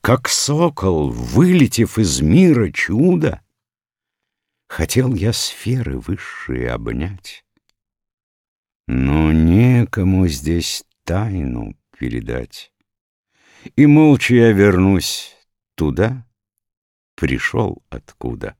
Как сокол, вылетев из мира чуда, Хотел я сферы высшие обнять, Но некому здесь тайну передать. И молча я вернусь туда, Пришел откуда.